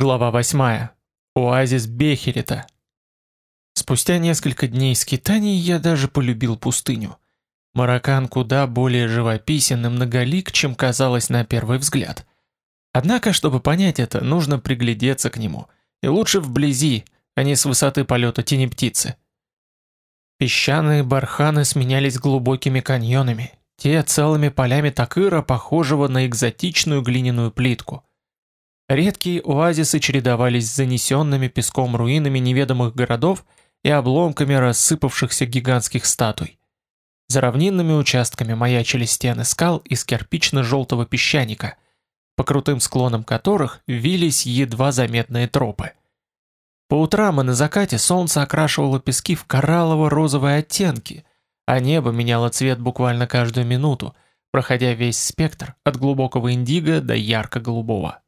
Глава 8. Оазис Бехерита. Спустя несколько дней скитаний я даже полюбил пустыню. Маракан куда более живописен и многолик, чем казалось на первый взгляд. Однако, чтобы понять это, нужно приглядеться к нему, и лучше вблизи, а не с высоты полета тени птицы. Песчаные барханы сменялись глубокими каньонами, те целыми полями такыра, похожего на экзотичную глиняную плитку – Редкие оазисы чередовались с занесенными песком руинами неведомых городов и обломками рассыпавшихся гигантских статуй. За равнинными участками маячили стены скал из кирпично-желтого песчаника, по крутым склонам которых вились едва заметные тропы. По утрам и на закате солнце окрашивало пески в кораллово-розовые оттенки, а небо меняло цвет буквально каждую минуту, проходя весь спектр от глубокого индиго до ярко-голубого.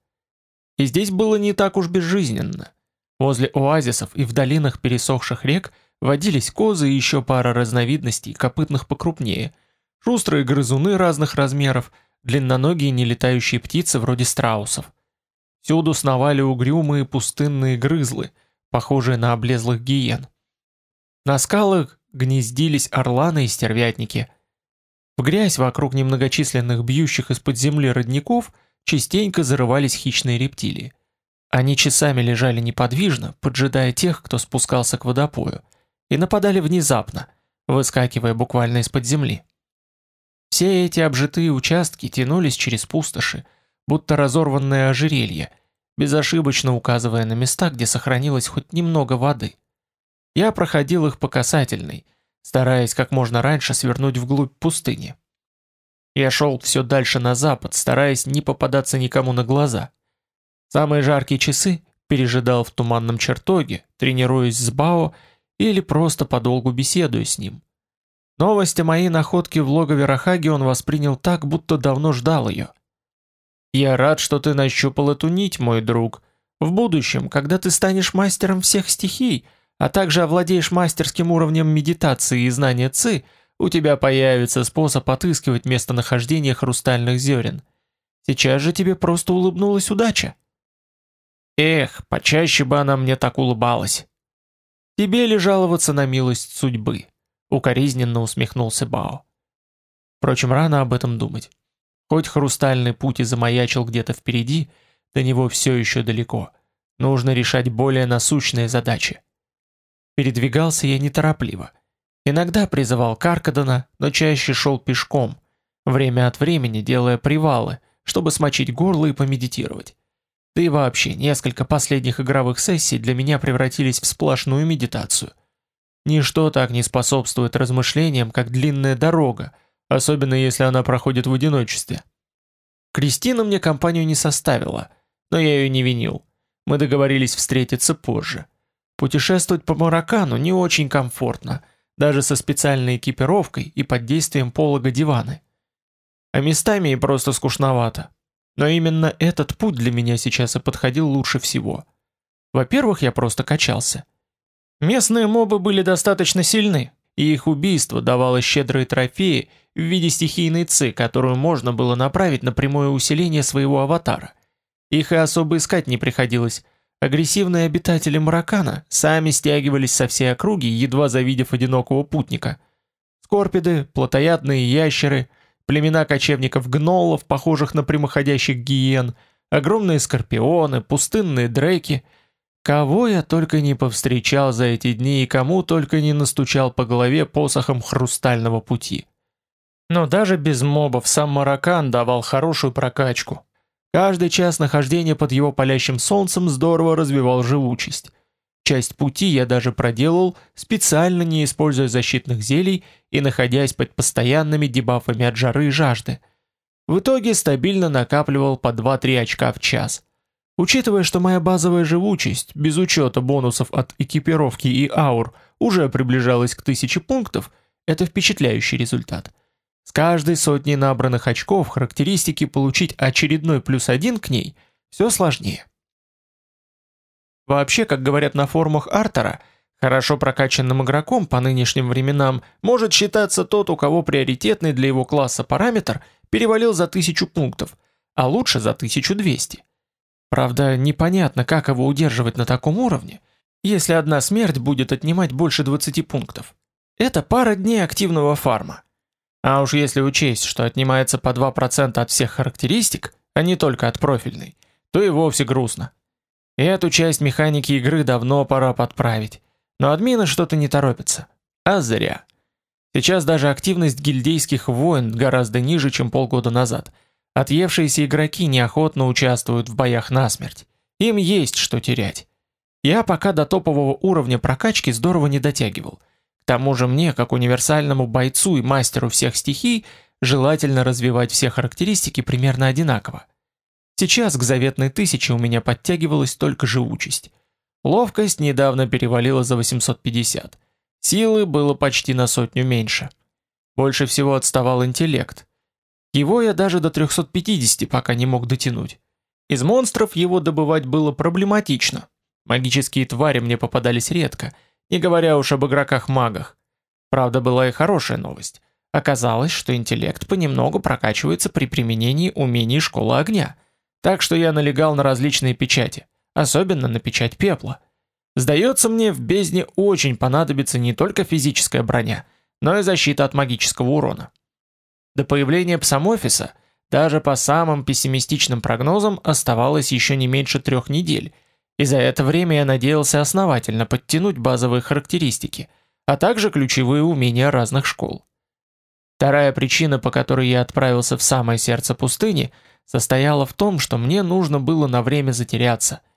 И здесь было не так уж безжизненно. Возле оазисов и в долинах пересохших рек водились козы и еще пара разновидностей копытных покрупнее, шустрые грызуны разных размеров, длинноногие нелетающие птицы вроде страусов. Всюду сновали угрюмые пустынные грызлы, похожие на облезлых гиен. На скалах гнездились орланы и стервятники. В грязь вокруг немногочисленных бьющих из-под земли родников – частенько зарывались хищные рептилии. Они часами лежали неподвижно, поджидая тех, кто спускался к водопою, и нападали внезапно, выскакивая буквально из-под земли. Все эти обжитые участки тянулись через пустоши, будто разорванное ожерелье, безошибочно указывая на места, где сохранилось хоть немного воды. Я проходил их по касательной, стараясь как можно раньше свернуть вглубь пустыни. Я шел все дальше на запад, стараясь не попадаться никому на глаза. Самые жаркие часы пережидал в туманном чертоге, тренируясь с Бао или просто подолгу беседуя с ним. Новость о моей находке в логове Рахаги он воспринял так, будто давно ждал ее. «Я рад, что ты нащупал эту нить, мой друг. В будущем, когда ты станешь мастером всех стихий, а также овладеешь мастерским уровнем медитации и знания ци, у тебя появится способ отыскивать местонахождение хрустальных зерен. Сейчас же тебе просто улыбнулась удача. Эх, почаще бы она мне так улыбалась. Тебе ли жаловаться на милость судьбы? Укоризненно усмехнулся Бао. Впрочем, рано об этом думать. Хоть хрустальный путь и замаячил где-то впереди, до него все еще далеко. Нужно решать более насущные задачи. Передвигался я неторопливо. Иногда призывал Каркадона, но чаще шел пешком, время от времени делая привалы, чтобы смочить горло и помедитировать. Да и вообще, несколько последних игровых сессий для меня превратились в сплошную медитацию. Ничто так не способствует размышлениям, как длинная дорога, особенно если она проходит в одиночестве. Кристина мне компанию не составила, но я ее не винил. Мы договорились встретиться позже. Путешествовать по Маракану не очень комфортно, даже со специальной экипировкой и под действием полога диваны. А местами и просто скучновато. Но именно этот путь для меня сейчас и подходил лучше всего. Во-первых, я просто качался. Местные мобы были достаточно сильны, и их убийство давало щедрые трофеи в виде стихийной ци, которую можно было направить на прямое усиление своего аватара. Их и особо искать не приходилось, Агрессивные обитатели Маракана сами стягивались со всей округи, едва завидев одинокого путника. Скорпиды, плотоядные ящеры, племена кочевников-гнолов, похожих на прямоходящих гиен, огромные скорпионы, пустынные дреки. Кого я только не повстречал за эти дни и кому только не настучал по голове посохом хрустального пути. Но даже без мобов сам Маракан давал хорошую прокачку. Каждый час нахождения под его палящим солнцем здорово развивал живучесть. Часть пути я даже проделал, специально не используя защитных зелий и находясь под постоянными дебафами от жары и жажды. В итоге стабильно накапливал по 2-3 очка в час. Учитывая, что моя базовая живучесть, без учета бонусов от экипировки и аур, уже приближалась к 1000 пунктов, это впечатляющий результат. С каждой сотней набранных очков характеристики получить очередной плюс один к ней все сложнее. Вообще, как говорят на форумах Артера, хорошо прокачанным игроком по нынешним временам может считаться тот, у кого приоритетный для его класса параметр перевалил за 1000 пунктов, а лучше за 1200. Правда, непонятно, как его удерживать на таком уровне, если одна смерть будет отнимать больше 20 пунктов. Это пара дней активного фарма. А уж если учесть, что отнимается по 2% от всех характеристик, а не только от профильной, то и вовсе грустно. И эту часть механики игры давно пора подправить. Но админы что-то не торопятся. А зря. Сейчас даже активность гильдейских войн гораздо ниже, чем полгода назад. Отъевшиеся игроки неохотно участвуют в боях насмерть. Им есть что терять. Я пока до топового уровня прокачки здорово не дотягивал. К тому же мне, как универсальному бойцу и мастеру всех стихий, желательно развивать все характеристики примерно одинаково. Сейчас к заветной тысяче у меня подтягивалась только живучесть. Ловкость недавно перевалила за 850. Силы было почти на сотню меньше. Больше всего отставал интеллект. Его я даже до 350 пока не мог дотянуть. Из монстров его добывать было проблематично. Магические твари мне попадались редко, не говоря уж об игроках-магах. Правда, была и хорошая новость. Оказалось, что интеллект понемногу прокачивается при применении умений школы огня. Так что я налегал на различные печати, особенно на печать пепла. Сдается мне, в бездне очень понадобится не только физическая броня, но и защита от магического урона. До появления псамофиса, даже по самым пессимистичным прогнозам, оставалось еще не меньше трех недель, и за это время я надеялся основательно подтянуть базовые характеристики, а также ключевые умения разных школ. Вторая причина, по которой я отправился в самое сердце пустыни, состояла в том, что мне нужно было на время затеряться –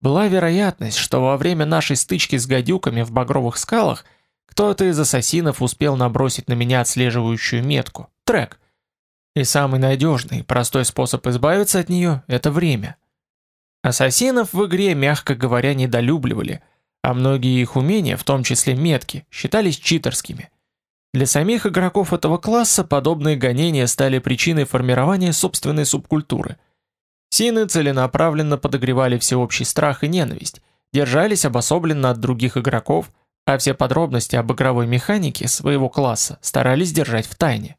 была вероятность, что во время нашей стычки с гадюками в багровых скалах кто-то из ассасинов успел набросить на меня отслеживающую метку, трек. И самый надежный простой способ избавиться от нее – это время. Ассасинов в игре, мягко говоря, недолюбливали, а многие их умения, в том числе метки, считались читерскими. Для самих игроков этого класса подобные гонения стали причиной формирования собственной субкультуры – Сины целенаправленно подогревали всеобщий страх и ненависть, держались обособленно от других игроков, а все подробности об игровой механике своего класса старались держать в тайне.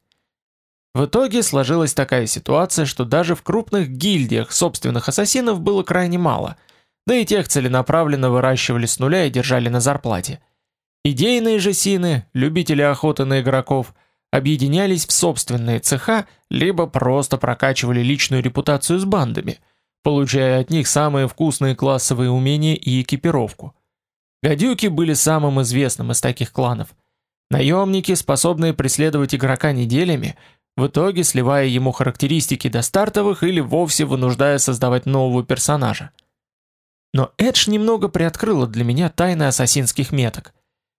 В итоге сложилась такая ситуация, что даже в крупных гильдиях собственных ассасинов было крайне мало, да и тех целенаправленно выращивали с нуля и держали на зарплате. Идейные же сины, любители охоты на игроков – объединялись в собственные цеха, либо просто прокачивали личную репутацию с бандами, получая от них самые вкусные классовые умения и экипировку. Гадюки были самым известным из таких кланов. Наемники, способные преследовать игрока неделями, в итоге сливая ему характеристики до стартовых или вовсе вынуждая создавать нового персонажа. Но Эдж немного приоткрыла для меня тайны ассасинских меток.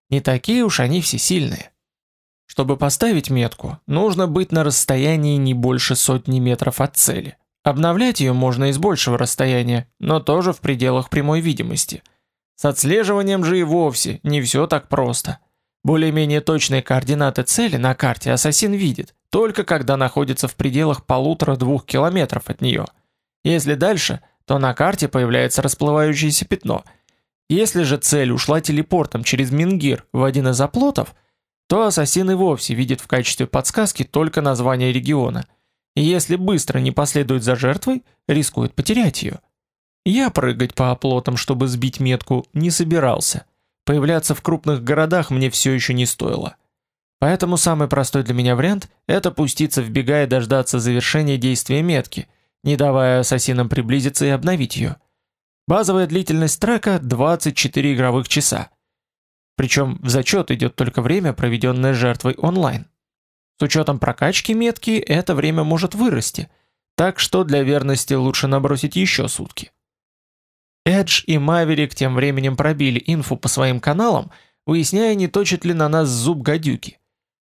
Не такие уж они все сильные. Чтобы поставить метку, нужно быть на расстоянии не больше сотни метров от цели. Обновлять ее можно из большего расстояния, но тоже в пределах прямой видимости. С отслеживанием же и вовсе не все так просто. Более-менее точные координаты цели на карте ассасин видит, только когда находится в пределах полутора-двух километров от нее. Если дальше, то на карте появляется расплывающееся пятно. Если же цель ушла телепортом через Мингир в один из оплотов – то ассасин и вовсе видит в качестве подсказки только название региона, и если быстро не последует за жертвой, рискует потерять ее. Я прыгать по оплотам, чтобы сбить метку, не собирался. Появляться в крупных городах мне все еще не стоило. Поэтому самый простой для меня вариант – это пуститься в бега и дождаться завершения действия метки, не давая ассасинам приблизиться и обновить ее. Базовая длительность трека – 24 игровых часа. Причем в зачет идет только время, проведенное жертвой онлайн. С учетом прокачки метки это время может вырасти, так что для верности лучше набросить еще сутки. Эдж и Маверик тем временем пробили инфу по своим каналам, выясняя, не точит ли на нас зуб гадюки.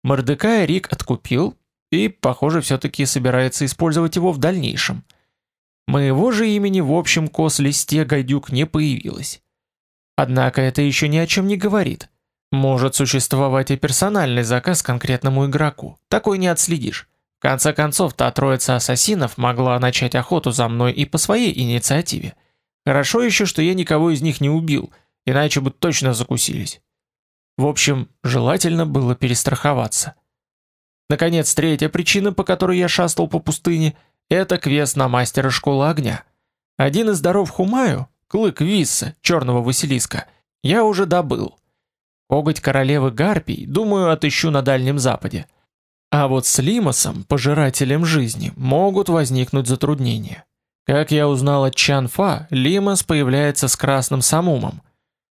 Мордекая Рик откупил и, похоже, все-таки собирается использовать его в дальнейшем. Моего же имени в общем кос-листе гадюк не появилось. Однако это еще ни о чем не говорит. Может существовать и персональный заказ конкретному игроку. Такой не отследишь. В конце концов, та троица ассасинов могла начать охоту за мной и по своей инициативе. Хорошо еще, что я никого из них не убил, иначе бы точно закусились. В общем, желательно было перестраховаться. Наконец, третья причина, по которой я шастал по пустыне, это квест на мастера школы огня. Один из даров Хумаю, клык Висса, черного Василиска, я уже добыл. Коготь королевы Гарпий, думаю, отыщу на Дальнем Западе. А вот с Лимосом, пожирателем жизни, могут возникнуть затруднения. Как я узнал от Чанфа, Лимос появляется с красным самумом,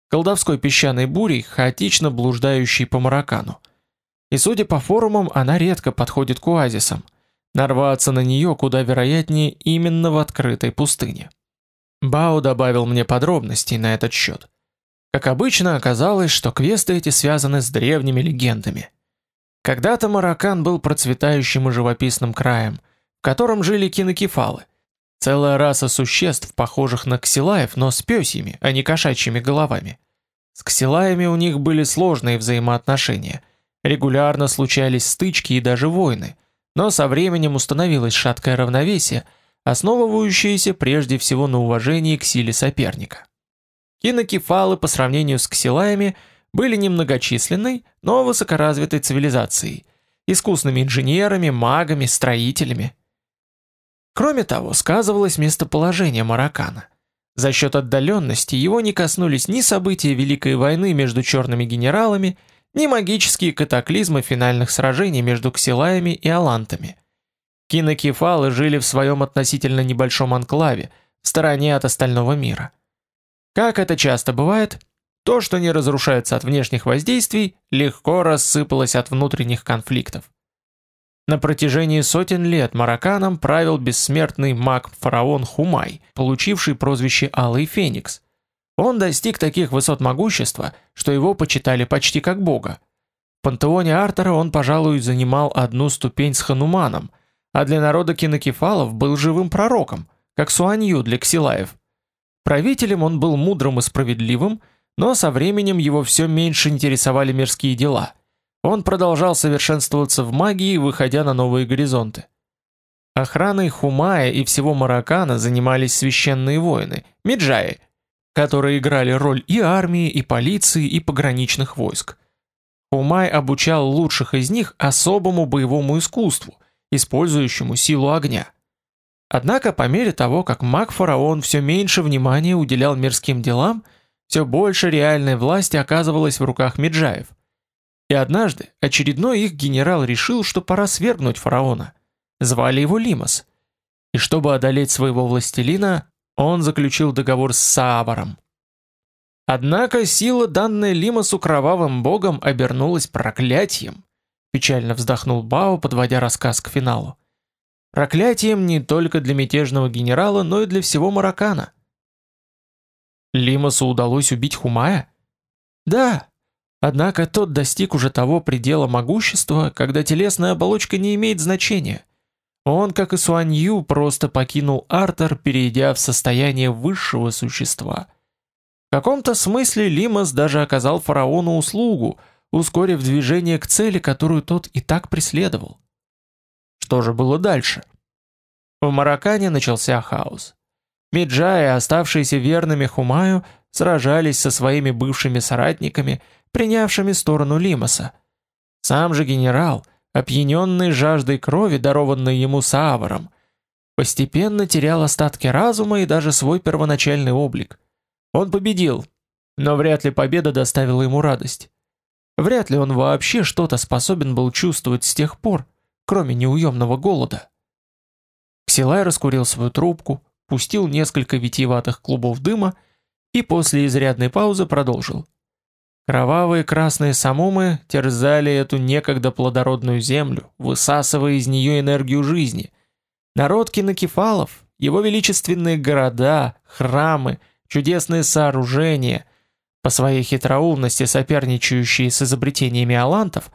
колдовской песчаной бурей, хаотично блуждающей по Маракану. И судя по форумам, она редко подходит к оазисам. Нарваться на нее куда вероятнее именно в открытой пустыне. Бао добавил мне подробностей на этот счет. Как обычно, оказалось, что квесты эти связаны с древними легендами. Когда-то Маракан был процветающим и живописным краем, в котором жили кинокефалы. Целая раса существ, похожих на ксилаев, но с пёсьими, а не кошачьими головами. С ксилаями у них были сложные взаимоотношения. Регулярно случались стычки и даже войны, но со временем установилось шаткое равновесие, основывающееся прежде всего на уважении к силе соперника. Кинокефалы по сравнению с ксилаями были немногочисленной, но высокоразвитой цивилизацией, искусными инженерами, магами, строителями. Кроме того, сказывалось местоположение Маракана. За счет отдаленности его не коснулись ни события Великой войны между черными генералами, ни магические катаклизмы финальных сражений между ксилаями и алантами. Кинокефалы жили в своем относительно небольшом анклаве, в стороне от остального мира. Как это часто бывает, то, что не разрушается от внешних воздействий, легко рассыпалось от внутренних конфликтов. На протяжении сотен лет Мараканом правил бессмертный маг-фараон Хумай, получивший прозвище Алый Феникс. Он достиг таких высот могущества, что его почитали почти как бога. В пантеоне Артера он, пожалуй, занимал одну ступень с Хануманом, а для народа кинокефалов был живым пророком, как Суанью для ксилаев. Правителем он был мудрым и справедливым, но со временем его все меньше интересовали мирские дела – он продолжал совершенствоваться в магии, выходя на новые горизонты. Охраной Хумая и всего Маракана занимались священные воины, меджаи, которые играли роль и армии, и полиции, и пограничных войск. Хумай обучал лучших из них особому боевому искусству, использующему силу огня. Однако по мере того, как маг-фараон все меньше внимания уделял мирским делам, все больше реальной власти оказывалось в руках меджаев – и однажды очередной их генерал решил, что пора свергнуть фараона. Звали его Лимос. И чтобы одолеть своего властелина, он заключил договор с Сааваром. Однако сила, данная Лимосу кровавым богом, обернулась проклятием. Печально вздохнул Бао, подводя рассказ к финалу. Проклятием не только для мятежного генерала, но и для всего Маракана. Лимосу удалось убить Хумая? Да, Однако тот достиг уже того предела могущества, когда телесная оболочка не имеет значения. Он, как и Суанью, просто покинул Артер, перейдя в состояние высшего существа. В каком-то смысле Лимас даже оказал фараону услугу, ускорив движение к цели, которую тот и так преследовал. Что же было дальше? В Маракане начался хаос. Меджаи, оставшиеся верными Хумаю, сражались со своими бывшими соратниками – принявшими сторону Лимаса. Сам же генерал, опьяненный жаждой крови, дарованной ему Сааваром, постепенно терял остатки разума и даже свой первоначальный облик. Он победил, но вряд ли победа доставила ему радость. Вряд ли он вообще что-то способен был чувствовать с тех пор, кроме неуемного голода. Ксилай раскурил свою трубку, пустил несколько витиеватых клубов дыма и после изрядной паузы продолжил. Кровавые красные самумы терзали эту некогда плодородную землю, высасывая из нее энергию жизни. Народ кинокефалов, его величественные города, храмы, чудесные сооружения, по своей хитроумности соперничающие с изобретениями алантов,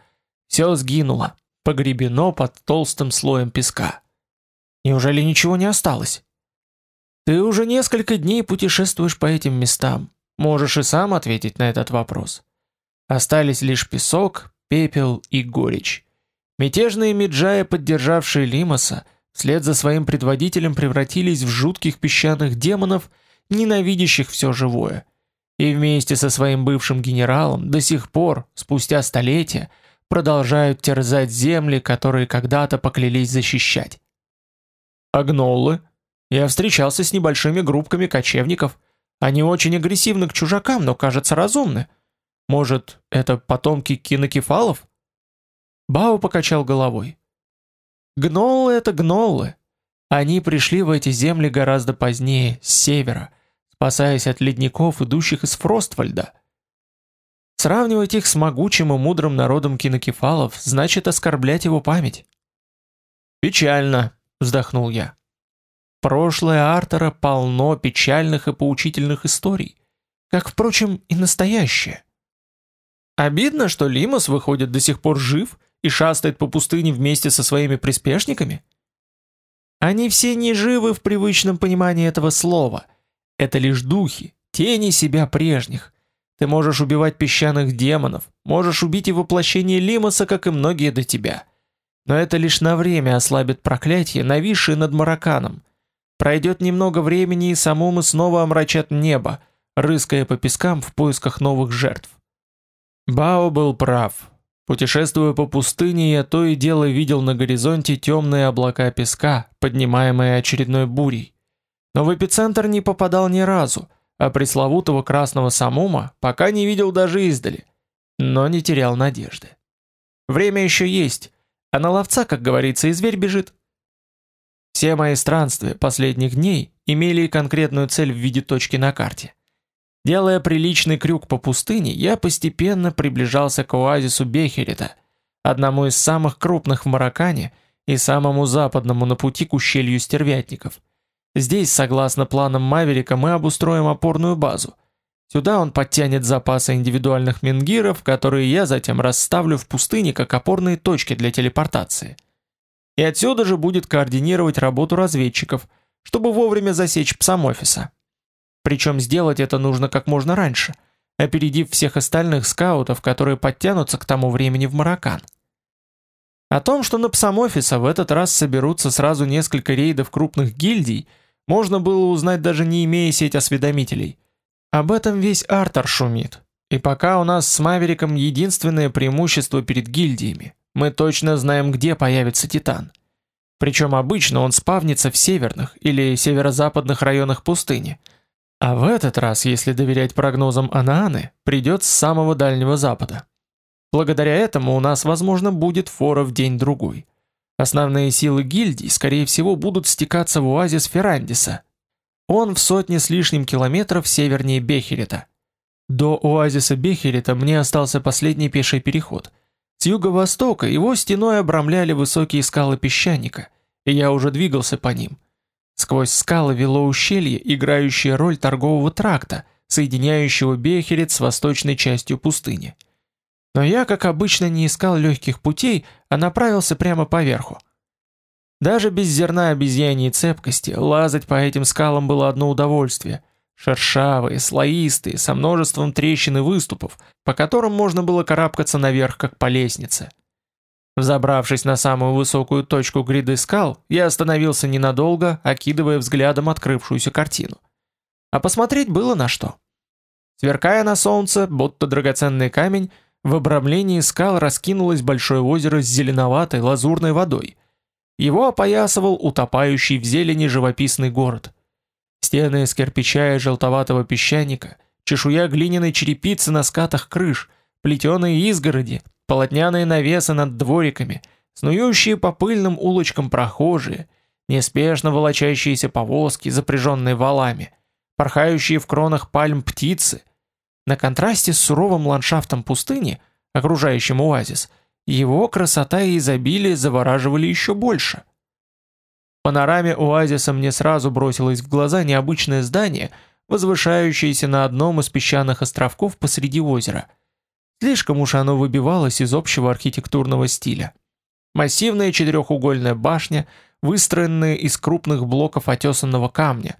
все сгинуло, погребено под толстым слоем песка. Неужели ничего не осталось? Ты уже несколько дней путешествуешь по этим местам, Можешь и сам ответить на этот вопрос. Остались лишь песок, пепел и горечь. Мятежные Миджаи, поддержавшие Лимаса, вслед за своим предводителем превратились в жутких песчаных демонов, ненавидящих все живое. И вместе со своим бывшим генералом до сих пор, спустя столетия, продолжают терзать земли, которые когда-то поклялись защищать. А гноллы? Я встречался с небольшими группками кочевников. Они очень агрессивны к чужакам, но, кажется, разумны. Может, это потомки кинокефалов? Бао покачал головой. Гноллы — это гноллы. Они пришли в эти земли гораздо позднее, с севера, спасаясь от ледников, идущих из Фроствальда. Сравнивать их с могучим и мудрым народом кинокефалов значит оскорблять его память. «Печально», — вздохнул я. Прошлое Артера полно печальных и поучительных историй, как, впрочем, и настоящее. Обидно, что Лимос выходит до сих пор жив и шастает по пустыне вместе со своими приспешниками. Они все не живы в привычном понимании этого слова. Это лишь духи, тени себя прежних. Ты можешь убивать песчаных демонов, можешь убить и воплощение Лимоса, как и многие до тебя. Но это лишь на время ослабит проклятие, нависшее над Мараканом — Пройдет немного времени, и самому снова омрачат небо, рыская по пескам в поисках новых жертв. Бао был прав. Путешествуя по пустыне, я то и дело видел на горизонте темные облака песка, поднимаемые очередной бурей. Но в эпицентр не попадал ни разу, а пресловутого красного самума пока не видел даже издали, но не терял надежды. Время еще есть, а на ловца, как говорится, и зверь бежит. Все мои странствия последних дней имели конкретную цель в виде точки на карте. Делая приличный крюк по пустыне, я постепенно приближался к оазису Бехерита, одному из самых крупных в Маракане и самому западному на пути к ущелью стервятников. Здесь, согласно планам Маверика, мы обустроим опорную базу. Сюда он подтянет запасы индивидуальных мингиров, которые я затем расставлю в пустыне как опорные точки для телепортации и отсюда же будет координировать работу разведчиков, чтобы вовремя засечь псамофиса. Причем сделать это нужно как можно раньше, опередив всех остальных скаутов, которые подтянутся к тому времени в Маракан. О том, что на псамофиса в этот раз соберутся сразу несколько рейдов крупных гильдий, можно было узнать даже не имея сеть осведомителей. Об этом весь Артер шумит. И пока у нас с Мавериком единственное преимущество перед гильдиями мы точно знаем, где появится Титан. Причем обычно он спавнится в северных или северо-западных районах пустыни. А в этот раз, если доверять прогнозам Анааны, придет с самого дальнего запада. Благодаря этому у нас, возможно, будет фора в день-другой. Основные силы гильдий, скорее всего, будут стекаться в оазис Феррандиса. Он в сотне с лишним километров севернее Бехерита. До оазиса Бехерита мне остался последний пеший переход – с юго-востока его стеной обрамляли высокие скалы песчаника, и я уже двигался по ним. Сквозь скалы вело ущелье, играющее роль торгового тракта, соединяющего Бехерет с восточной частью пустыни. Но я, как обычно, не искал легких путей, а направился прямо поверху. Даже без зерна обезьяньей цепкости лазать по этим скалам было одно удовольствие — Шершавые, слоистые, со множеством трещин и выступов, по которым можно было карабкаться наверх, как по лестнице. Взобравшись на самую высокую точку гряды скал, я остановился ненадолго, окидывая взглядом открывшуюся картину. А посмотреть было на что. Сверкая на солнце, будто драгоценный камень, в обрамлении скал раскинулось большое озеро с зеленоватой лазурной водой. Его опоясывал утопающий в зелени живописный город. Стены из кирпича и желтоватого песчаника, чешуя глиняной черепицы на скатах крыш, плетеные изгороди, полотняные навесы над двориками, снующие по пыльным улочкам прохожие, неспешно волочащиеся повозки, запряженные валами, порхающие в кронах пальм птицы. На контрасте с суровым ландшафтом пустыни, окружающим оазис, его красота и изобилие завораживали еще больше – панораме оазиса мне сразу бросилось в глаза необычное здание, возвышающееся на одном из песчаных островков посреди озера. Слишком уж оно выбивалось из общего архитектурного стиля. Массивная четырехугольная башня, выстроенная из крупных блоков отесанного камня,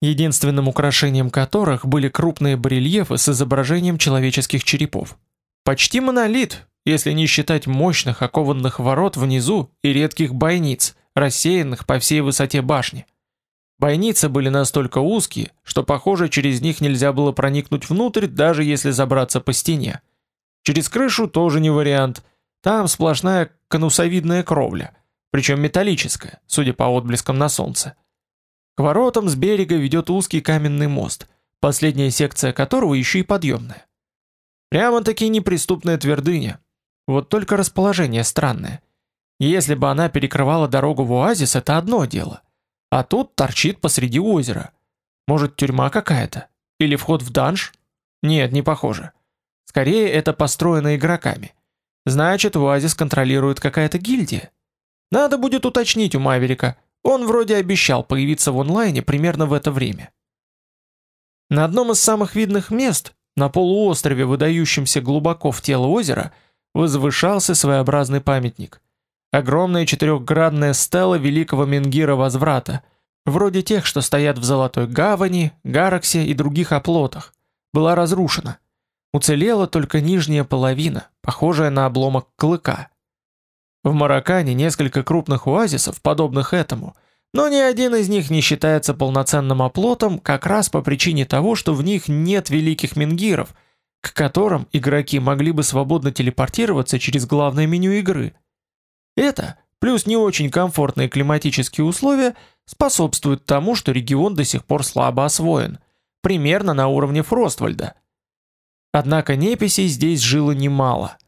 единственным украшением которых были крупные барельефы с изображением человеческих черепов. Почти монолит, если не считать мощных окованных ворот внизу и редких бойниц – рассеянных по всей высоте башни. Бойницы были настолько узкие, что, похоже, через них нельзя было проникнуть внутрь, даже если забраться по стене. Через крышу тоже не вариант. Там сплошная конусовидная кровля, причем металлическая, судя по отблескам на солнце. К воротам с берега ведет узкий каменный мост, последняя секция которого еще и подъемная. Прямо-таки неприступная твердыня. Вот только расположение странное. Если бы она перекрывала дорогу в оазис, это одно дело. А тут торчит посреди озера. Может, тюрьма какая-то? Или вход в данж? Нет, не похоже. Скорее, это построено игроками. Значит, оазис контролирует какая-то гильдия. Надо будет уточнить у Маверика. Он вроде обещал появиться в онлайне примерно в это время. На одном из самых видных мест, на полуострове, выдающемся глубоко в тело озера, возвышался своеобразный памятник. Огромная четырехградная стела великого Менгира Возврата, вроде тех, что стоят в Золотой Гавани, Гараксе и других оплотах, была разрушена. Уцелела только нижняя половина, похожая на обломок клыка. В Маракане несколько крупных оазисов, подобных этому, но ни один из них не считается полноценным оплотом как раз по причине того, что в них нет великих менгиров, к которым игроки могли бы свободно телепортироваться через главное меню игры. Это, плюс не очень комфортные климатические условия, способствуют тому, что регион до сих пор слабо освоен, примерно на уровне Фроствальда. Однако неписей здесь жило немало –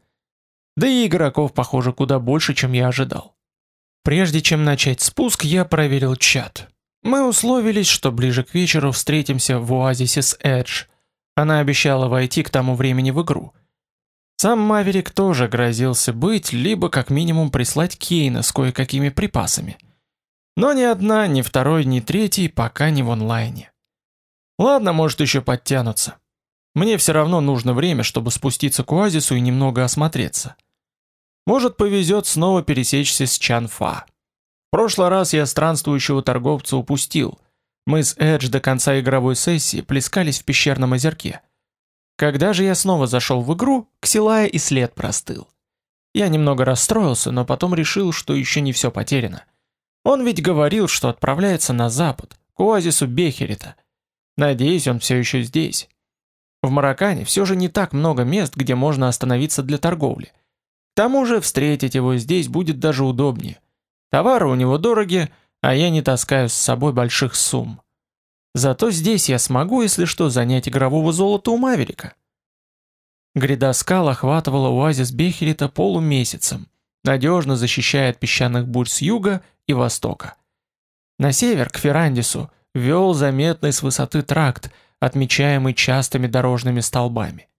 да и игроков, похоже, куда больше, чем я ожидал. Прежде чем начать спуск, я проверил чат. Мы условились, что ближе к вечеру встретимся в оазисе с Эдж. Она обещала войти к тому времени в игру. Сам Маверик тоже грозился быть, либо как минимум прислать Кейна с кое-какими припасами. Но ни одна, ни второй, ни третий пока не в онлайне. Ладно, может еще подтянутся. Мне все равно нужно время, чтобы спуститься к оазису и немного осмотреться. Может, повезет снова пересечься с Чанфа. В прошлый раз я странствующего торговца упустил. Мы с Эдж до конца игровой сессии плескались в пещерном озерке. Когда же я снова зашел в игру, Ксилая и след простыл. Я немного расстроился, но потом решил, что еще не все потеряно. Он ведь говорил, что отправляется на запад, к оазису Бехерита. Надеюсь, он все еще здесь. В Маракане все же не так много мест, где можно остановиться для торговли – к тому же встретить его здесь будет даже удобнее. Товары у него дороги, а я не таскаю с собой больших сумм. Зато здесь я смогу, если что, занять игрового золота у Маверика. Гряда скал охватывала оазис Бехерита полумесяцем, надежно защищая от песчаных бурь с юга и востока. На север, к Ферандису, вел заметный с высоты тракт, отмечаемый частыми дорожными столбами.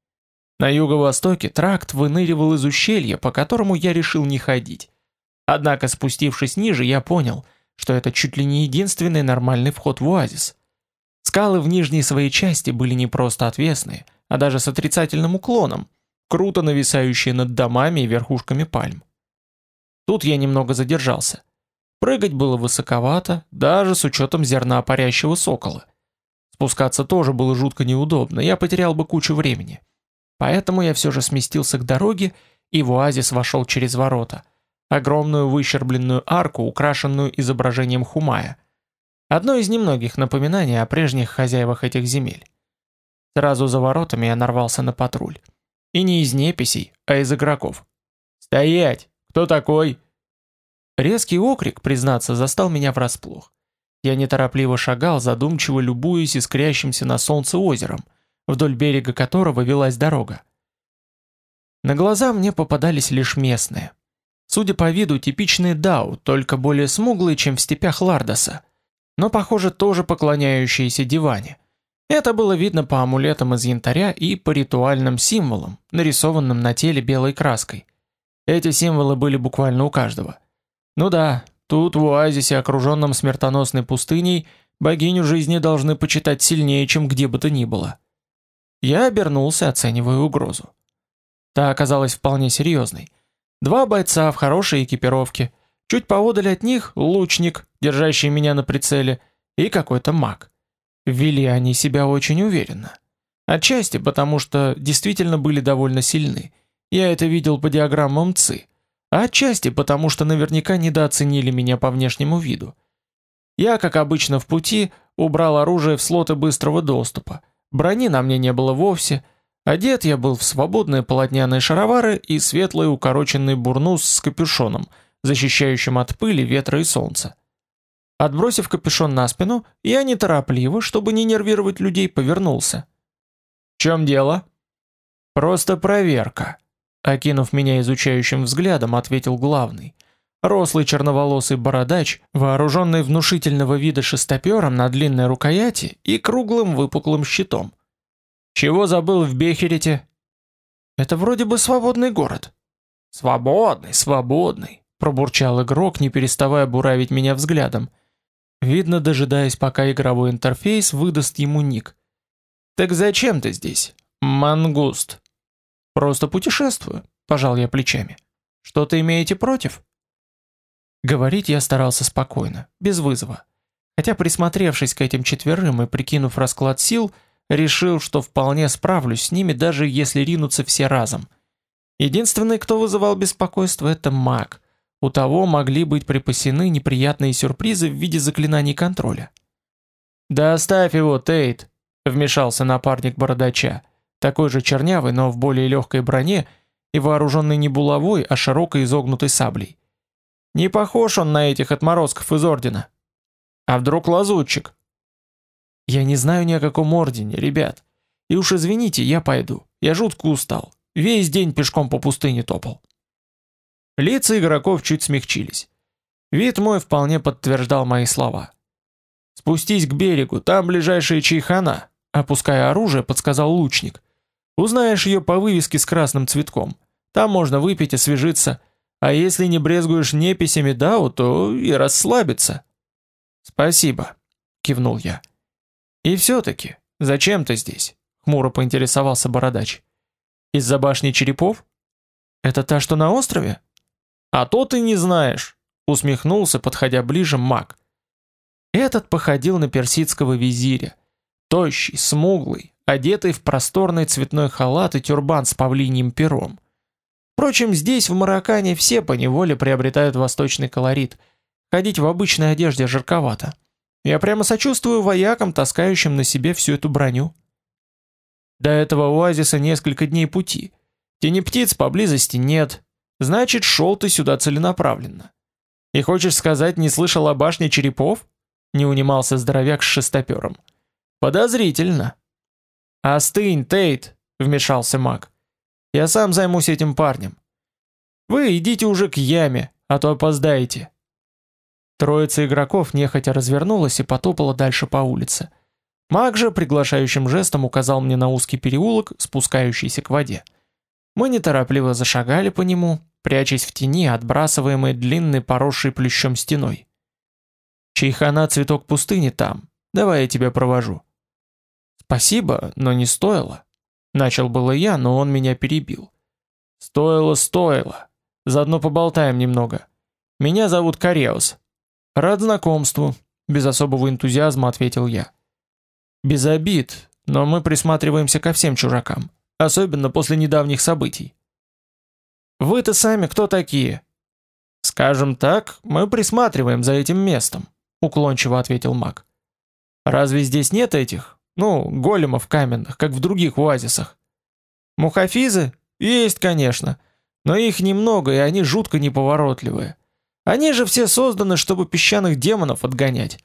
На юго-востоке тракт выныривал из ущелья, по которому я решил не ходить. Однако, спустившись ниже, я понял, что это чуть ли не единственный нормальный вход в оазис. Скалы в нижней своей части были не просто отвесные, а даже с отрицательным уклоном, круто нависающие над домами и верхушками пальм. Тут я немного задержался. Прыгать было высоковато, даже с учетом зерна парящего сокола. Спускаться тоже было жутко неудобно, я потерял бы кучу времени. Поэтому я все же сместился к дороге и в оазис вошел через ворота. Огромную выщербленную арку, украшенную изображением Хумая. Одно из немногих напоминаний о прежних хозяевах этих земель. Сразу за воротами я нарвался на патруль. И не из неписей, а из игроков. «Стоять! Кто такой?» Резкий окрик, признаться, застал меня врасплох. Я неторопливо шагал, задумчиво любуясь искрящимся на солнце озером – вдоль берега которого велась дорога. На глаза мне попадались лишь местные. Судя по виду, типичные дау, только более смуглые, чем в степях Лардоса, но, похоже, тоже поклоняющиеся диване. Это было видно по амулетам из янтаря и по ритуальным символам, нарисованным на теле белой краской. Эти символы были буквально у каждого. Ну да, тут в оазисе, окруженном смертоносной пустыней, богиню жизни должны почитать сильнее, чем где бы то ни было. Я обернулся, оценивая угрозу. Та оказалась вполне серьезной. Два бойца в хорошей экипировке. Чуть поодаль от них лучник, держащий меня на прицеле, и какой-то маг. Вели они себя очень уверенно. Отчасти потому, что действительно были довольно сильны. Я это видел по диаграммам ЦИ. А отчасти потому, что наверняка недооценили меня по внешнему виду. Я, как обычно в пути, убрал оружие в слоты быстрого доступа, Брони на мне не было вовсе, одет я был в свободные полотняные шаровары и светлый укороченный бурнус с капюшоном, защищающим от пыли, ветра и солнца. Отбросив капюшон на спину, я неторопливо, чтобы не нервировать людей, повернулся. «В чем дело?» «Просто проверка», — окинув меня изучающим взглядом, ответил главный. Рослый черноволосый бородач, вооруженный внушительного вида шестопером на длинной рукояти и круглым выпуклым щитом. «Чего забыл в Бехерете?» «Это вроде бы свободный город». «Свободный, свободный», — пробурчал игрок, не переставая буравить меня взглядом. Видно, дожидаясь, пока игровой интерфейс выдаст ему ник. «Так зачем ты здесь?» «Мангуст». «Просто путешествую», — пожал я плечами. «Что-то имеете против?» Говорить я старался спокойно, без вызова. Хотя присмотревшись к этим четверым и прикинув расклад сил, решил, что вполне справлюсь с ними, даже если ринутся все разом. Единственный, кто вызывал беспокойство, это маг. У того могли быть припасены неприятные сюрпризы в виде заклинаний контроля. «Да оставь его, Тейт!» — вмешался напарник бородача, такой же чернявый, но в более легкой броне и вооруженный не булавой, а широкой изогнутой саблей. Не похож он на этих отморозков из ордена. А вдруг лазутчик? Я не знаю ни о каком ордене, ребят. И уж извините, я пойду. Я жутко устал. Весь день пешком по пустыне топал. Лица игроков чуть смягчились. Вид мой вполне подтверждал мои слова. «Спустись к берегу, там ближайшая чайхана», — опуская оружие, подсказал лучник. «Узнаешь ее по вывеске с красным цветком. Там можно выпить, освежиться, а если не брезгуешь неписями Дау, то и расслабиться. Спасибо, кивнул я. И все-таки, зачем ты здесь? Хмуро поинтересовался бородач. Из-за башни черепов? Это та, что на острове? А то ты не знаешь, усмехнулся, подходя ближе маг. Этот походил на персидского визиря. Тощий, смуглый, одетый в просторный цветной халат и тюрбан с павлиньим пером. Впрочем, здесь, в Мароккане, все по неволе приобретают восточный колорит. Ходить в обычной одежде жарковато. Я прямо сочувствую воякам, таскающим на себе всю эту броню. До этого оазиса несколько дней пути. Тени птиц поблизости нет. Значит, шел ты сюда целенаправленно. И хочешь сказать, не слышал о башне черепов? Не унимался здоровяк с шестопером. Подозрительно. Остынь, Тейт, вмешался маг. Я сам займусь этим парнем. Вы идите уже к яме, а то опоздаете. Троица игроков нехотя развернулась и потопала дальше по улице. Маг же приглашающим жестом указал мне на узкий переулок, спускающийся к воде. Мы неторопливо зашагали по нему, прячась в тени, отбрасываемой длинной поросшей плющом стеной. Чайхана цветок пустыни там. Давай я тебя провожу. Спасибо, но не стоило. Начал было я, но он меня перебил. Стоило, стоило. Заодно поболтаем немного. Меня зовут Кареус. Рад знакомству, без особого энтузиазма ответил я. Без обид, но мы присматриваемся ко всем чужакам, особенно после недавних событий. Вы-то сами кто такие? Скажем так, мы присматриваем за этим местом, уклончиво ответил Мак. Разве здесь нет этих ну, големов каменных, как в других оазисах. Мухафизы? Есть, конечно. Но их немного, и они жутко неповоротливые. Они же все созданы, чтобы песчаных демонов отгонять.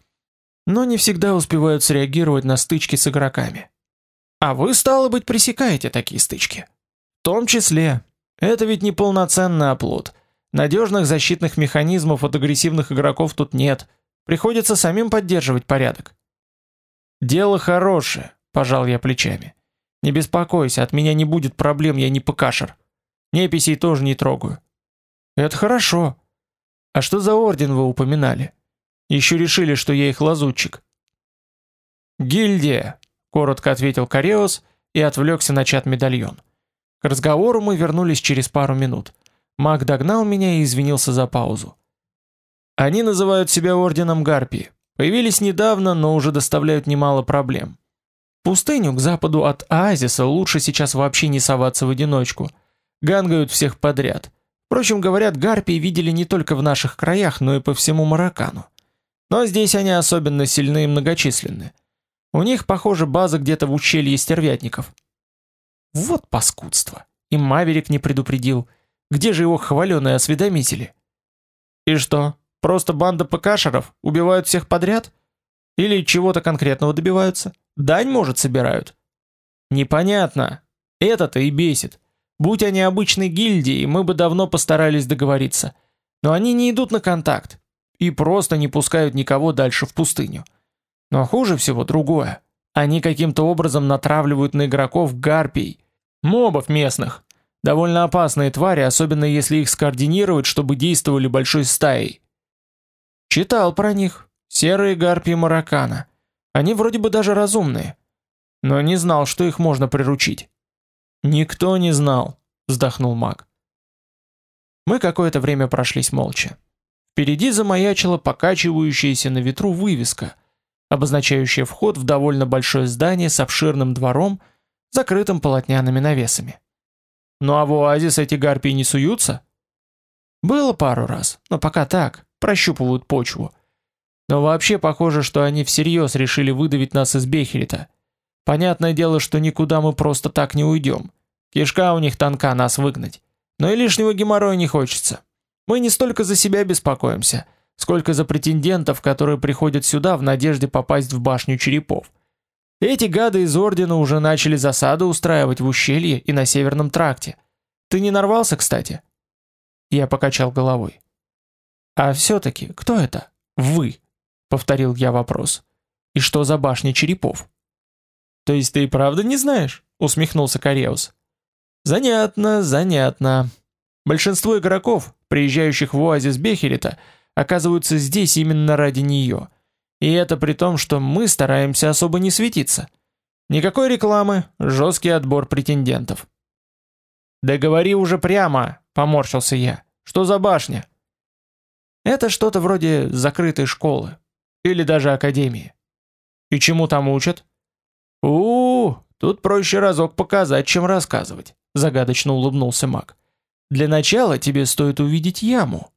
Но не всегда успевают среагировать на стычки с игроками. А вы, стало быть, пресекаете такие стычки. В том числе. Это ведь не полноценный оплот. Надежных защитных механизмов от агрессивных игроков тут нет. Приходится самим поддерживать порядок. Дело хорошее, пожал я плечами. Не беспокойся, от меня не будет проблем, я не покашер. Неписей тоже не трогаю. Это хорошо. А что за орден вы упоминали? Еще решили, что я их лазутчик. Гильдия, коротко ответил Кареус и отвлекся на чат-медальон. К разговору мы вернулись через пару минут. Маг догнал меня и извинился за паузу. Они называют себя орденом Гарпии. Появились недавно, но уже доставляют немало проблем. пустыню к западу от оазиса лучше сейчас вообще не соваться в одиночку. Гангают всех подряд. Впрочем, говорят, гарпии видели не только в наших краях, но и по всему Маракану. Но здесь они особенно сильны и многочисленны. У них, похоже, база где-то в ущелье стервятников. Вот паскудство. И Маверик не предупредил. Где же его хваленые осведомители? И что, Просто банда ПКшеров убивают всех подряд? Или чего-то конкретного добиваются? Дань, может, собирают? Непонятно. Это-то и бесит. Будь они обычной гильдией, мы бы давно постарались договориться. Но они не идут на контакт и просто не пускают никого дальше в пустыню. Но хуже всего другое. Они каким-то образом натравливают на игроков гарпий, мобов местных. Довольно опасные твари, особенно если их скоординировать, чтобы действовали большой стаей. Читал про них. Серые гарпии маракана. Они вроде бы даже разумные. Но не знал, что их можно приручить. Никто не знал, вздохнул маг. Мы какое-то время прошлись молча. Впереди замаячила покачивающаяся на ветру вывеска, обозначающая вход в довольно большое здание с обширным двором, закрытым полотняными навесами. Ну а в оазис эти гарпии не суются? Было пару раз, но пока так, прощупывают почву. Но вообще похоже, что они всерьез решили выдавить нас из Бехерита. Понятное дело, что никуда мы просто так не уйдем. Кишка у них тонка нас выгнать. Но и лишнего геморроя не хочется. Мы не столько за себя беспокоимся, сколько за претендентов, которые приходят сюда в надежде попасть в башню черепов. Эти гады из Ордена уже начали засады устраивать в ущелье и на Северном тракте. Ты не нарвался, кстати?» Я покачал головой. «А все-таки, кто это? Вы?» — повторил я вопрос. «И что за башня черепов?» «То есть ты и правда не знаешь?» — усмехнулся Кореус. «Занятно, занятно. Большинство игроков, приезжающих в оазис Бехерита, оказываются здесь именно ради нее. И это при том, что мы стараемся особо не светиться. Никакой рекламы, жесткий отбор претендентов. «Да говори уже прямо!» — поморщился я. «Что за башня?» «Это что-то вроде закрытой школы. Или даже академии. И чему там учат?» у, -у, -у тут проще разок показать, чем рассказывать», — загадочно улыбнулся маг. «Для начала тебе стоит увидеть яму.